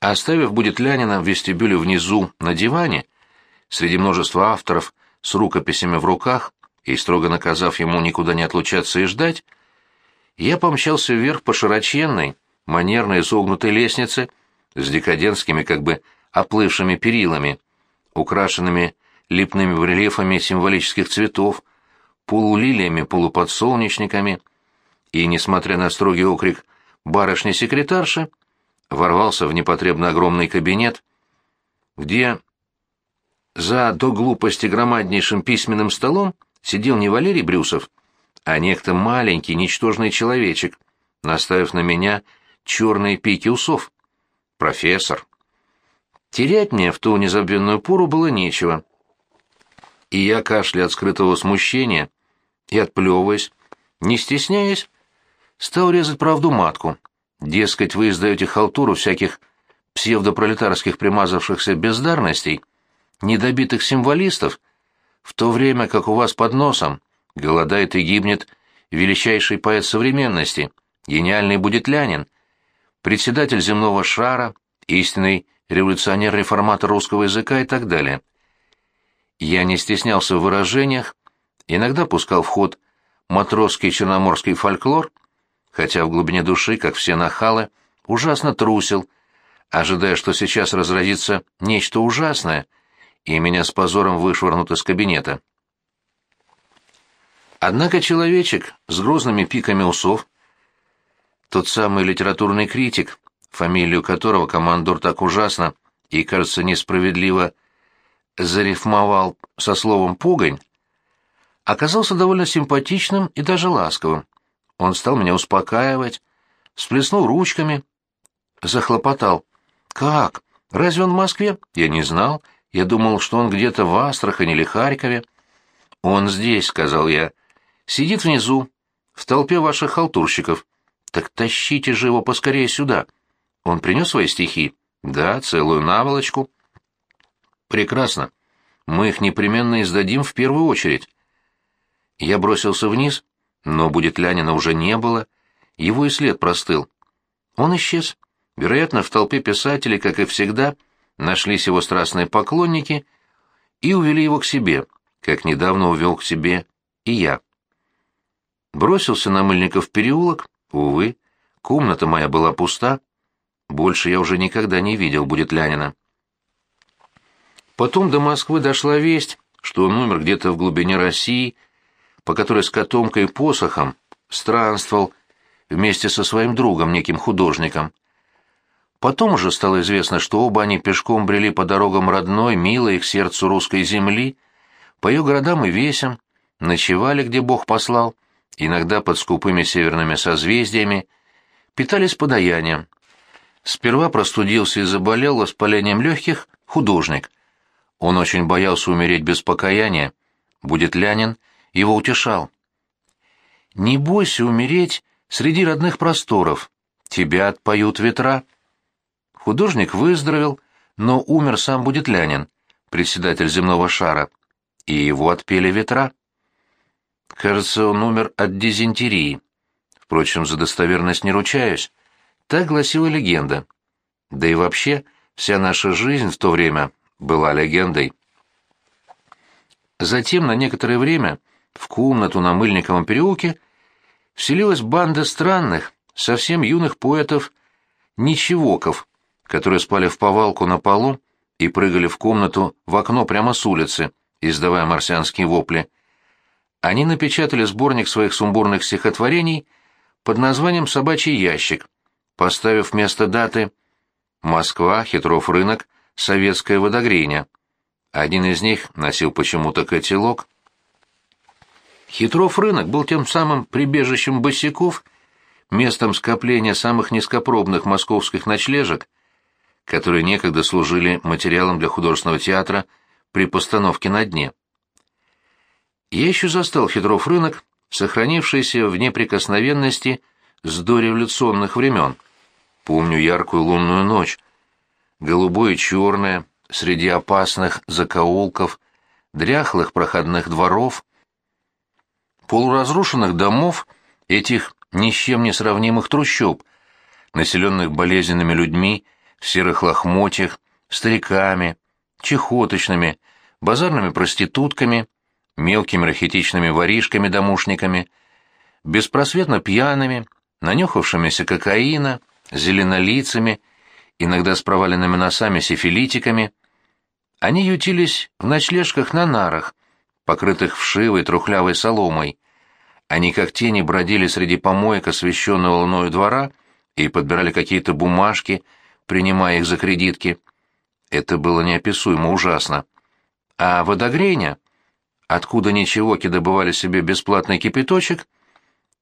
Оставив Будетлянина в вестибюле внизу на диване, среди множества авторов с рукописями в руках и строго наказав ему никуда не отлучаться и ждать, я помчался вверх по широченной, манерной изогнутой лестнице с декадентскими как бы оплывшими перилами, украшенными липными барельефами символических цветов, полулилиями-полуподсолнечниками, и, несмотря на строгий окрик барышни-секретарши, ворвался в непотребно огромный кабинет, где за до глупости громаднейшим письменным столом сидел не Валерий Брюсов, а некто маленький, ничтожный человечек, наставив на меня черные пики усов. Профессор. Терять мне в ту незабвенную пору было нечего. И я, кашля от скрытого смущения и отплевываясь, не стесняясь, стал резать правду матку. Дескать, вы издаете халтуру всяких псевдопролетарских примазавшихся бездарностей, недобитых символистов, в то время как у вас под носом голодает и гибнет величайший поэт современности, гениальный будетлянин, председатель земного шара, истинный революционер-реформатор русского языка и так далее. Я не стеснялся в выражениях, иногда пускал в ход матросский черноморский фольклор, хотя в глубине души, как все нахалы, ужасно трусил, ожидая, что сейчас разразится нечто ужасное, и меня с позором вышвырнут из кабинета. Однако человечек с грозными пиками усов, тот самый литературный критик, фамилию которого командор так ужасно и, кажется, несправедливо зарифмовал со словом «пугань», оказался довольно симпатичным и даже ласковым. Он стал меня успокаивать, сплеснул ручками, захлопотал. «Как? Разве он в Москве?» «Я не знал. Я думал, что он где-то в Астрахани или Харькове». «Он здесь», — сказал я. «Сидит внизу, в толпе ваших халтурщиков. Так тащите же его поскорее сюда. Он принес свои стихи?» «Да, целую наволочку». «Прекрасно. Мы их непременно издадим в первую очередь». Я бросился вниз, но будет Лянина уже не было, его и след простыл. Он исчез. Вероятно, в толпе писателей, как и всегда, нашлись его страстные поклонники и увели его к себе, как недавно увел к себе и я. Бросился на Мыльников переулок, увы, комната моя была пуста, больше я уже никогда не видел будет Лянина. Потом до Москвы дошла весть, что он умер где-то в глубине России, по которой с котомкой и посохом странствовал вместе со своим другом, неким художником. Потом уже стало известно, что оба они пешком брели по дорогам родной, милой их сердцу русской земли, по ее городам и весям, ночевали, где Бог послал, иногда под скупыми северными созвездиями, питались подаянием. Сперва простудился и заболел воспалением легких художник. Он очень боялся умереть без покаяния. Будет лянин, его утешал. «Не бойся умереть среди родных просторов. Тебя отпоют ветра». Художник выздоровел, но умер сам Будетлянин, председатель земного шара, и его отпели ветра. Кажется, он умер от дизентерии. Впрочем, за достоверность не ручаюсь. Так гласила легенда. Да и вообще, вся наша жизнь в то время была легендой. Затем на некоторое время в комнату на Мыльниковом переулке вселилась банда странных, совсем юных поэтов-ничевоков, которые спали в повалку на полу и прыгали в комнату в окно прямо с улицы, издавая марсианские вопли. Они напечатали сборник своих сумбурных стихотворений под названием «Собачий ящик», поставив вместо даты «Москва, Хитров рынок, Советская водогрейня». Один из них носил почему-то котелок. Хитров рынок был тем самым прибежищем босиков, местом скопления самых низкопробных московских ночлежек, которые некогда служили материалом для художественного театра при постановке на дне. Я еще застал Хитров рынок, сохранившийся в неприкосновенности с дореволюционных времен. Помню яркую лунную ночь, голубое и черное, среди опасных закоулков, дряхлых проходных дворов, полуразрушенных домов, этих ни с чем не сравнимых трущоб, населенных болезненными людьми, в серых лохмотьях, стариками, чехоточными, базарными проститутками, мелкими рахитичными воришками-домушниками, беспросветно пьяными, нанюхавшимися кокаина, зеленолицами, иногда с проваленными носами сифилитиками. Они ютились в ночлежках на нарах, покрытых вшивой трухлявой соломой. Они как тени бродили среди помоек, освещенного луною двора, и подбирали какие-то бумажки, принимая их за кредитки. Это было неописуемо ужасно. А водогрейня, откуда ничегоки добывали себе бесплатный кипяточек,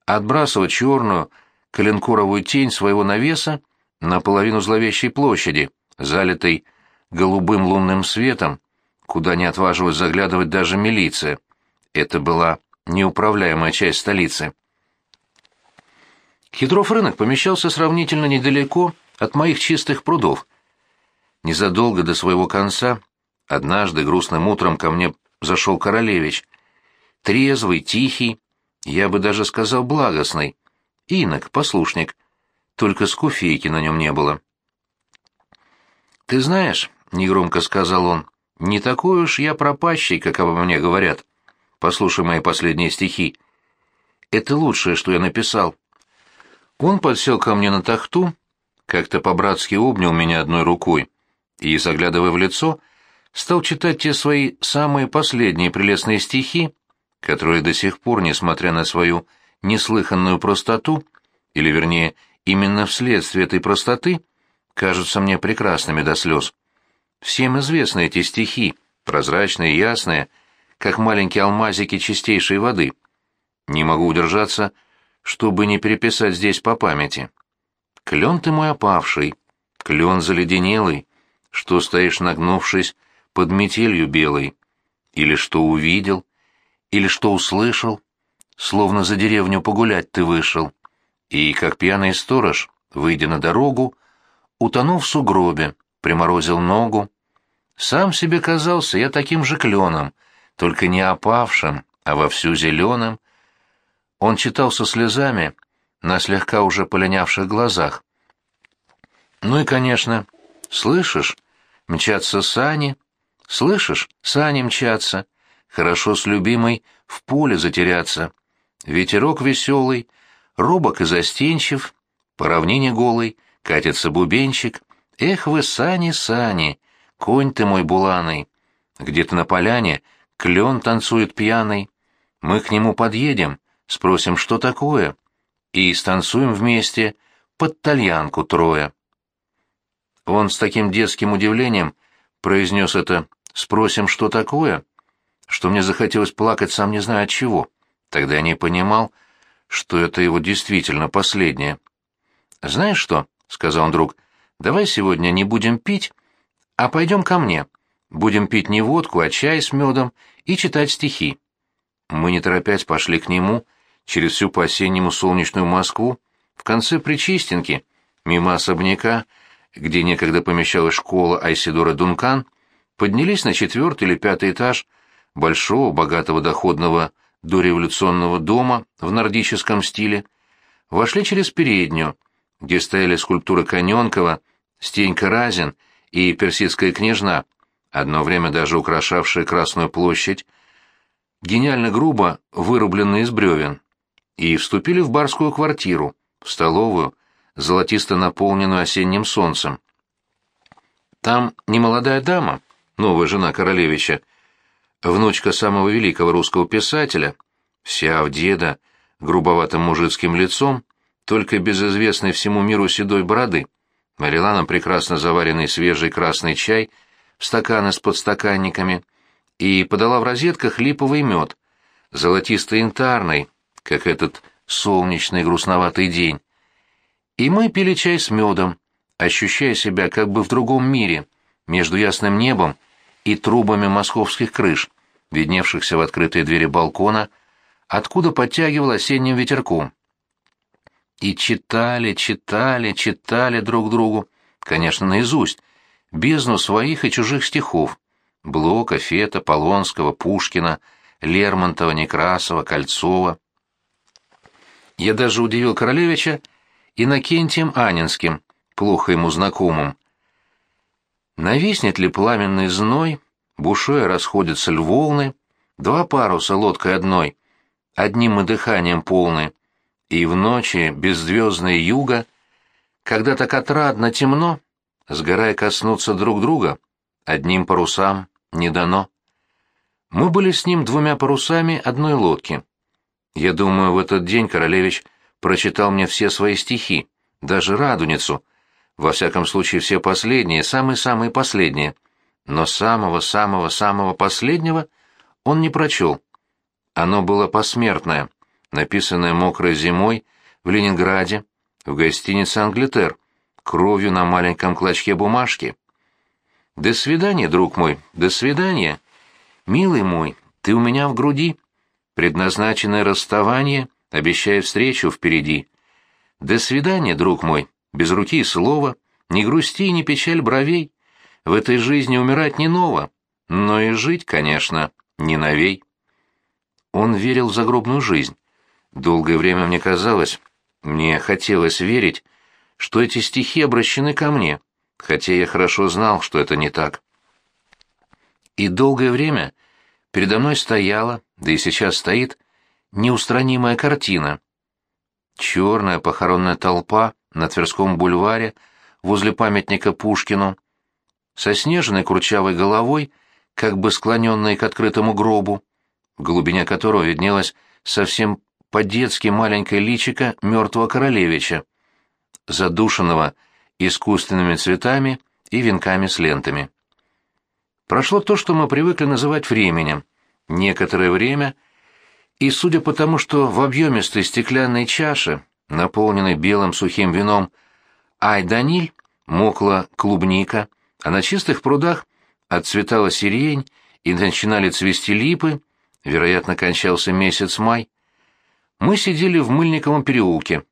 отбрасывала черную коленкоровую тень своего навеса на половину зловещей площади, залитой голубым лунным светом, куда не отважилась заглядывать даже милиция. Это была неуправляемая часть столицы. Хитров рынок помещался сравнительно недалеко от моих чистых прудов. Незадолго до своего конца однажды грустным утром ко мне зашел Королевич. Трезвый, тихий, я бы даже сказал благостный. Инок, послушник. Только скуфейки на нем не было. «Ты знаешь», — негромко сказал он, — «не такой уж я пропащий, как обо мне говорят. Послушай мои последние стихи. Это лучшее, что я написал». Он подсел ко мне на тахту, как-то по-братски обнял меня одной рукой и, заглядывая в лицо, стал читать те свои самые последние прелестные стихи, которые до сих пор, несмотря на свою неслыханную простоту, или, вернее, именно вследствие этой простоты, кажутся мне прекрасными до слез. Всем известны эти стихи, прозрачные ясные, как маленькие алмазики чистейшей воды. Не могу удержаться, чтобы не переписать здесь по памяти. Клен ты мой опавший, клен заледенелый, что стоишь нагнувшись под метелью белой, или что увидел, или что услышал, словно за деревню погулять ты вышел, и, как пьяный сторож, выйдя на дорогу, утонув в сугробе, приморозил ногу. Сам себе казался я таким же кленом, только не опавшим, а вовсю зеленым. Он читал со слезами на слегка уже полинявших глазах. Ну и, конечно, слышишь, мчатся сани, слышишь, сани мчатся, хорошо с любимой в поле затеряться. Ветерок веселый, робок и застенчив, по равнине голой катится бубенчик. Эх вы, сани, сани, конь ты мой буланый. Где-то на поляне клен танцует пьяный. Мы к нему подъедем, спросим, что такое, и станцуем вместе под тальянку трое. Он с таким детским удивлением произнес это «спросим, что такое», что мне захотелось плакать сам не знаю от чего. Тогда я не понимал, что это его действительно последнее. «Знаешь что?» — сказал он друг. «Давай сегодня не будем пить, а пойдем ко мне. Будем пить не водку, а чай с медом и читать стихи». Мы, не торопясь, пошли к нему через всю по-осеннему солнечную Москву, в конце Причистенки, мимо особняка, где некогда помещалась школа Айсидора Дункан, поднялись на четвертый или пятый этаж большого, богатого доходного дореволюционного дома в нордическом стиле, вошли через переднюю, где стояли скульптуры Коненкова, Стенька Разин и персидская княжна, одно время даже украшавшие Красную площадь, гениально грубо вырубленные из бревен, и вступили в барскую квартиру, в столовую, золотисто наполненную осенним солнцем. Там немолодая дама, новая жена королевича, внучка самого великого русского писателя, вся в деда, грубоватым мужицким лицом, только без известной всему миру седой бороды, налила нам прекрасно заваренный свежий красный чай стаканы с подстаканниками и подала в розетках липовый мед, золотисто-янтарный, как этот солнечный грустноватый день. И мы пили чай с медом, ощущая себя как бы в другом мире, между ясным небом и трубами московских крыш, видневшихся в открытые двери балкона, откуда подтягивал осенним ветерком. И читали, читали, читали друг другу, конечно, наизусть, бездну своих и чужих стихов, Блока, Фета, Полонского, Пушкина, Лермонтова, Некрасова, Кольцова. Я даже удивил Королевича Иннокентием Анинским, плохо ему знакомым. Нависнет ли пламенный зной, бушуя расходятся ль волны, два паруса лодкой одной, одним мы дыханием полны, и в ночи беззвездной юга, когда так отрадно темно, сгорая коснуться друг друга, одним парусам не дано. Мы были с ним двумя парусами одной лодки. Я думаю, в этот день Королевич прочитал мне все свои стихи, даже «Радуницу», во всяком случае все последние, самые-самые последние. Но самого-самого-самого последнего он не прочел. Оно было посмертное, написанное мокрой зимой в Ленинграде, в гостинице «Англитер», кровью на маленьком клочке бумажки. «До свидания, друг мой, до свидания. Милый мой, ты у меня в груди. Предназначенное расставание обещает встречу впереди. До свидания, друг мой, без руки и слова, не грусти и не печаль бровей. В этой жизни умирать не ново, но и жить, конечно, не новей. Он верил в загробную жизнь. Долгое время мне казалось, мне хотелось верить, что эти стихи обращены ко мне, хотя я хорошо знал, что это не так. И долгое время передо мной стояла, да и сейчас стоит, неустранимая картина. Черная похоронная толпа на Тверском бульваре возле памятника Пушкину, со снежной курчавой головой, как бы склоненной к открытому гробу, в глубине которого виднелась совсем по-детски маленькое личико мертвого королевича, задушенного искусственными цветами и венками с лентами. Прошло то, что мы привыкли называть временем. Некоторое время, и судя по тому, что в объемистой стеклянной чаше, наполненной белым сухим вином, Ай-Даниль, мокла клубника, а на чистых прудах отцветала сирень и начинали цвести липы, вероятно, кончался месяц май. Мы сидели в Мыльниковом переулке.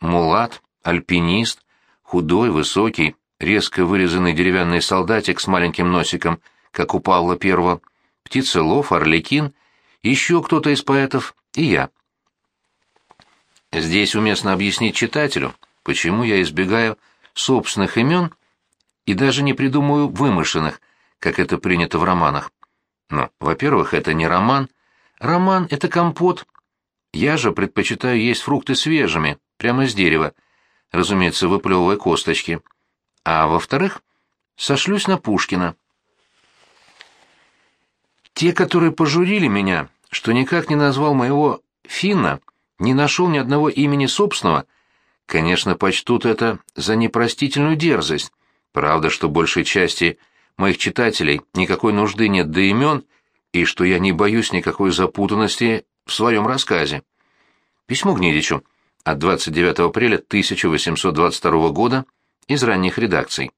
Мулат, альпинист, худой, высокий, резко вырезанный деревянный солдатик с маленьким носиком, как у Павла Первого, Птицелов, Орликин, еще кто-то из поэтов и я. Здесь уместно объяснить читателю, почему я избегаю собственных имен и даже не придумываю вымышленных, как это принято в романах. Но, во-первых, это не роман. Роман — это компот. Я же предпочитаю есть фрукты свежими, прямо с дерева, разумеется, выплевывая косточки. А во-вторых, сошлюсь на Пушкина. Те, которые пожурили меня, что никак не назвал моего Финна, не нашел ни одного имени собственного, конечно, почтут это за непростительную дерзость. Правда, что большей части моих читателей никакой нужды нет до имен, и что я не боюсь никакой запутанности в своем рассказе. Письмо Гнедичу от 29 апреля 1822 года из ранних редакций.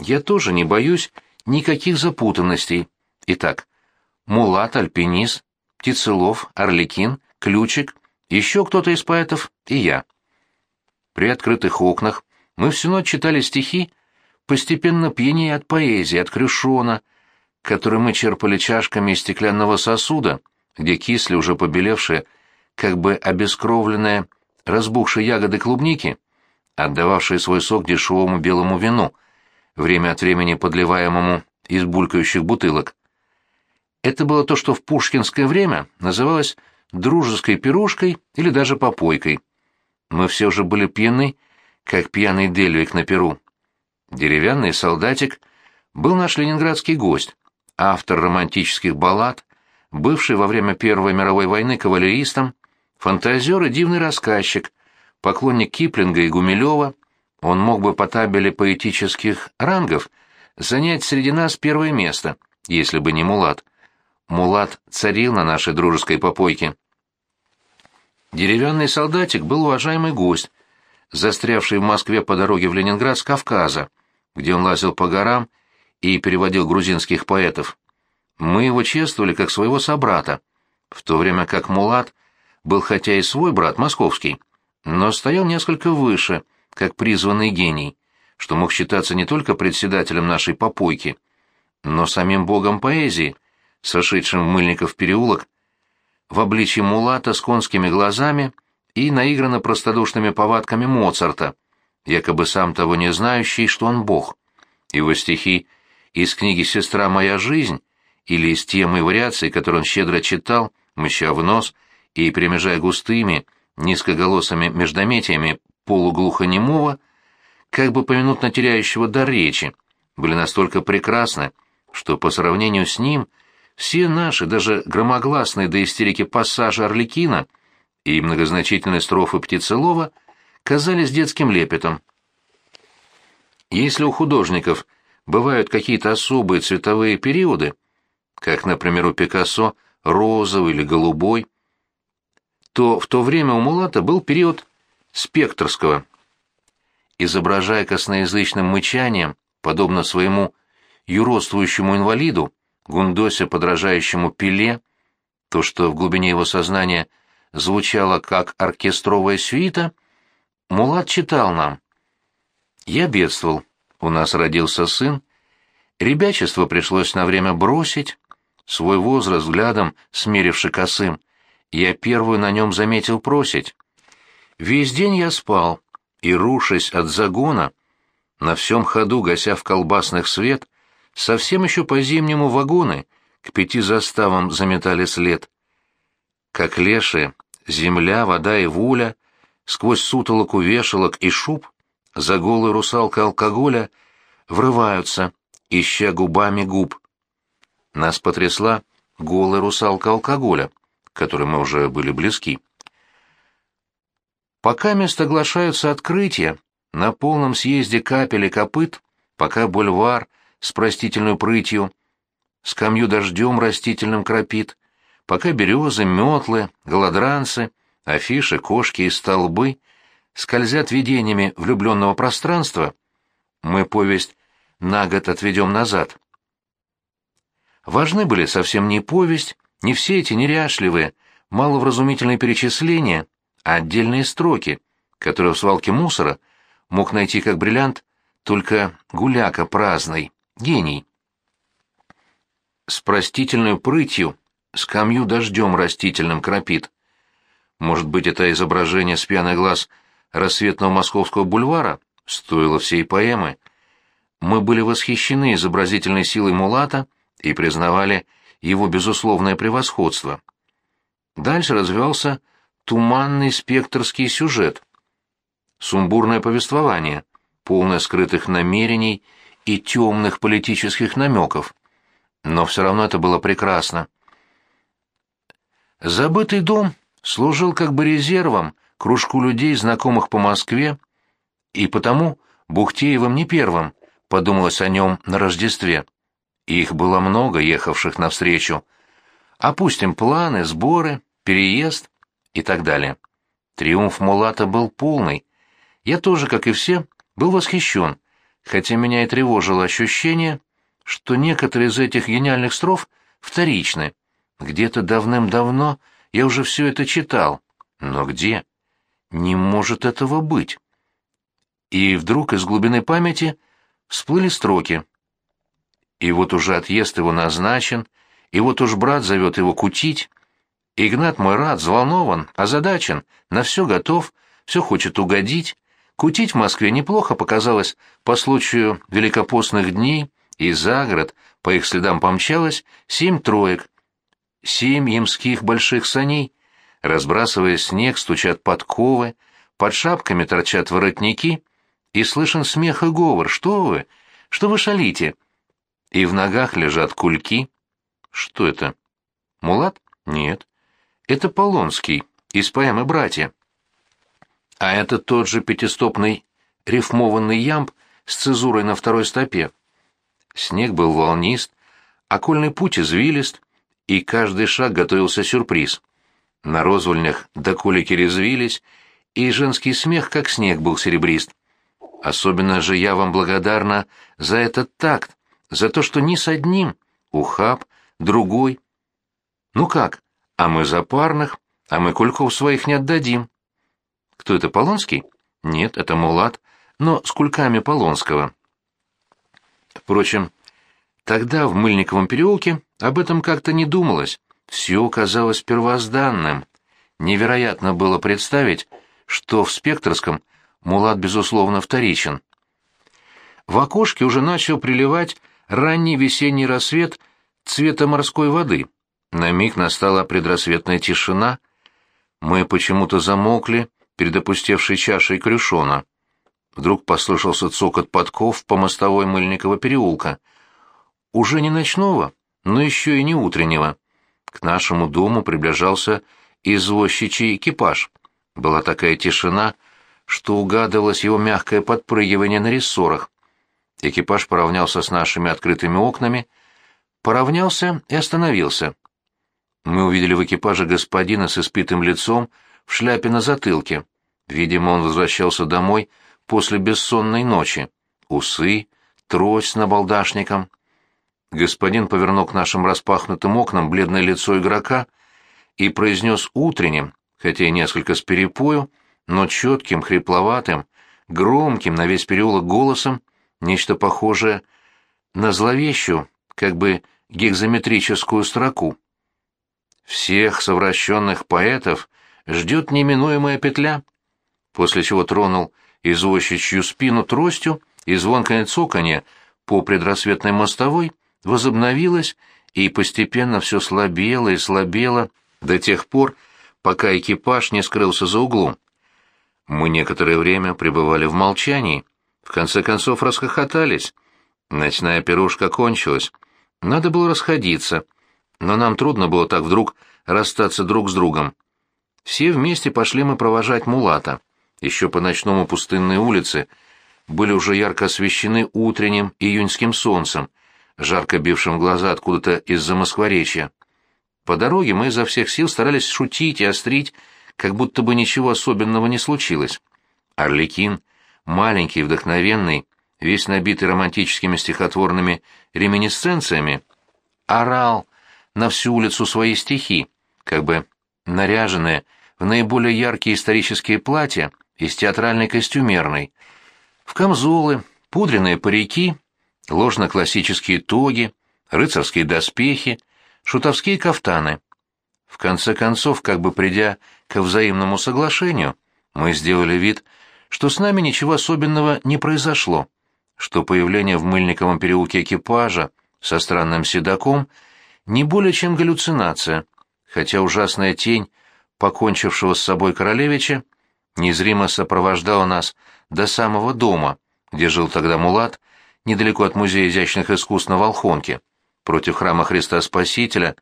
Я тоже не боюсь никаких запутанностей. Итак, Мулат, Альпинист, Птицелов, Орликин, Ключик, еще кто-то из поэтов и я. При открытых окнах мы всю ночь читали стихи, постепенно пьянее от поэзии, от крюшона, который мы черпали чашками из стеклянного сосуда, где кисли уже побелевшие, как бы обескровленные, разбухшие ягоды клубники, отдававшие свой сок дешевому белому вину, время от времени подливаемому из булькающих бутылок. Это было то, что в пушкинское время называлось дружеской пирушкой или даже попойкой. Мы все же были пьяны, как пьяный Дельвик на Перу. Деревянный солдатик был наш ленинградский гость, автор романтических баллад, бывший во время Первой мировой войны кавалеристом, фантазер и дивный рассказчик, поклонник Киплинга и Гумилева, он мог бы по табеле поэтических рангов занять среди нас первое место, если бы не Мулат. Мулат царил на нашей дружеской попойке. Деревянный солдатик был уважаемый гость, застрявший в Москве по дороге в Ленинград с Кавказа, где он лазил по горам и переводил грузинских поэтов. Мы его чествовали как своего собрата, в то время как Мулат был хотя и свой брат московский, но стоял несколько выше, как призванный гений, что мог считаться не только председателем нашей попойки, но самим богом поэзии, сошедшим в Мыльников переулок, в обличье Мулата с конскими глазами и наигранно простодушными повадками Моцарта, якобы сам того не знающий, что он бог. Его стихи из книги «Сестра моя жизнь» или из темы и вариаций, которые он щедро читал, мыща в нос и перемежая густыми, низкоголосыми междометиями полуглухонемого, как бы поминутно теряющего дар речи, были настолько прекрасны, что по сравнению с ним все наши, даже громогласные до истерики пассажи Орликина и многозначительные строфы Птицелова казались детским лепетом. Если у художников бывают какие-то особые цветовые периоды, как, например, у Пикассо розовый или голубой, то в то время у Мулата был период спектрского. Изображая косноязычным мычанием, подобно своему юродствующему инвалиду, Гундосе, подражающему пиле, то, что в глубине его сознания звучало как оркестровая сюита, Мулат читал нам. «Я бедствовал. У нас родился сын. Ребячество пришлось на время бросить, свой возраст взглядом смеривши косым. Я первую на нем заметил просить. Весь день я спал, и, рушась от загона, на всем ходу гася в колбасных свет, совсем еще по-зимнему вагоны к пяти заставам заметали след. Как лешие, земля, вода и вуля, сквозь сутолоку вешалок и шуб, за голой русалкой алкоголя врываются, ища губами губ. Нас потрясла голая русалка алкоголя, к которой мы уже были близки. Пока место оглашаются открытия, на полном съезде капель и копыт, пока бульвар с простительной прытью, скамью дождем растительным кропит, пока березы, метлы, голодранцы, афиши, кошки и столбы скользят видениями влюбленного пространства, мы повесть на год отведем назад. Важны были совсем не повесть, не все эти неряшливые, маловразумительные перечисления, а отдельные строки, которые в свалке мусора мог найти как бриллиант только гуляка праздный, гений. С простительной прытью скамью дождем растительным кропит. Может быть, это изображение с пьяный глаз рассветного московского бульвара стоило всей поэмы. Мы были восхищены изобразительной силой Мулата и признавали его безусловное превосходство. Дальше развивался туманный спектрский сюжет, сумбурное повествование, полное скрытых намерений и темных политических намеков. Но все равно это было прекрасно. Забытый дом служил как бы резервом кружку людей, знакомых по Москве, и потому Бухтеевым не первым подумалось о нем на Рождестве. Их было много, ехавших навстречу. Опустим планы, сборы, переезд и так далее. Триумф Мулата был полный. Я тоже, как и все, был восхищен, хотя меня и тревожило ощущение, что некоторые из этих гениальных строф вторичны. Где-то давным-давно я уже все это читал. Но где? Не может этого быть. И вдруг из глубины памяти всплыли строки. И вот уже отъезд его назначен, и вот уж брат зовет его кутить. Игнат мой рад, взволнован, озадачен, на все готов, все хочет угодить. Кутить в Москве неплохо показалось по случаю великопостных дней, и за город по их следам помчалось семь троек, семь ямских больших саней. Разбрасывая снег, стучат подковы, под шапками торчат воротники, и слышен смех и говор. «Что вы? Что вы шалите? И в ногах лежат кульки. Что это? Мулат? Нет. Это Полонский, из поэмы «Братья». А это тот же пятистопный рифмованный ямб с цезурой на второй стопе. Снег был волнист, окольный путь извилист, и каждый шаг готовился сюрприз. На розвольнях доколики резвились, и женский смех, как снег, был серебрист. Особенно же я вам благодарна за этот такт, за то, что ни с одним, ухаб, другой. Ну как, а мы за парных, а мы кульков своих не отдадим. Кто это, Полонский? Нет, это Мулат, но с кульками Полонского. Впрочем, тогда в Мыльниковом переулке об этом как-то не думалось, все казалось первозданным. Невероятно было представить, что в Спектрском Мулат, безусловно, вторичен. В окошке уже начал приливать ранний весенний рассвет цвета морской воды. На миг настала предрассветная тишина. Мы почему-то замокли перед опустевшей чашей крюшона. Вдруг послышался цокот подков по мостовой Мыльникова переулка. Уже не ночного, но еще и не утреннего. К нашему дому приближался извозчичий экипаж. Была такая тишина, что угадывалось его мягкое подпрыгивание на рессорах. Экипаж поравнялся с нашими открытыми окнами, поравнялся и остановился. Мы увидели в экипаже господина с испитым лицом в шляпе на затылке. Видимо, он возвращался домой после бессонной ночи. Усы, трость с набалдашником. Господин повернул к нашим распахнутым окнам бледное лицо игрока и произнес утренним, хотя и несколько с перепою, но четким, хрипловатым, громким на весь переулок голосом, нечто похожее на зловещую, как бы гекзометрическую строку. Всех совращенных поэтов ждет неминуемая петля, после чего тронул извозчичью спину тростью, и звонкое цоканье по предрассветной мостовой возобновилось, и постепенно все слабело и слабело до тех пор, пока экипаж не скрылся за углом. Мы некоторое время пребывали в молчании, в конце концов расхохотались. Ночная пирожка кончилась. Надо было расходиться, но нам трудно было так вдруг расстаться друг с другом. Все вместе пошли мы провожать Мулата. Еще по ночному пустынной улице были уже ярко освещены утренним июньским солнцем, жарко бившим глаза откуда-то из-за Москворечья. По дороге мы изо всех сил старались шутить и острить, как будто бы ничего особенного не случилось. Орликин, маленький, вдохновенный, весь набитый романтическими стихотворными реминисценциями, орал на всю улицу свои стихи, как бы наряженные в наиболее яркие исторические платья из театральной костюмерной, в камзолы, пудренные парики, ложно-классические тоги, рыцарские доспехи, шутовские кафтаны. В конце концов, как бы придя к взаимному соглашению, мы сделали вид, что с нами ничего особенного не произошло, что появление в Мыльниковом переулке экипажа со странным седаком не более чем галлюцинация, хотя ужасная тень покончившего с собой королевича незримо сопровождала нас до самого дома, где жил тогда Мулат, недалеко от Музея изящных искусств на Волхонке, против храма Христа Спасителя,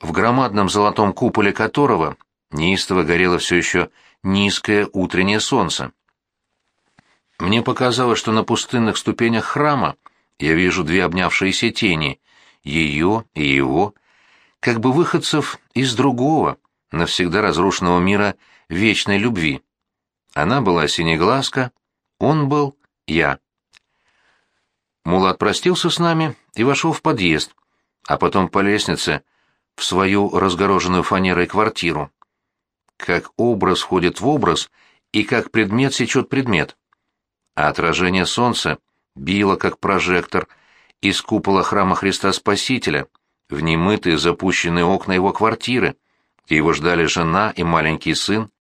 в громадном золотом куполе которого неистово горело все еще низкое утреннее солнце. Мне показалось, что на пустынных ступенях храма я вижу две обнявшиеся тени, ее и его, как бы выходцев из другого, навсегда разрушенного мира вечной любви. Она была синеглазка, он был я. Мулат простился с нами и вошел в подъезд, а потом по лестнице в свою разгороженную фанерой квартиру как образ входит в образ и как предмет сечет предмет. А отражение солнца било, как прожектор, из купола храма Христа Спасителя, в немытые запущенные окна его квартиры, где его ждали жена и маленький сын,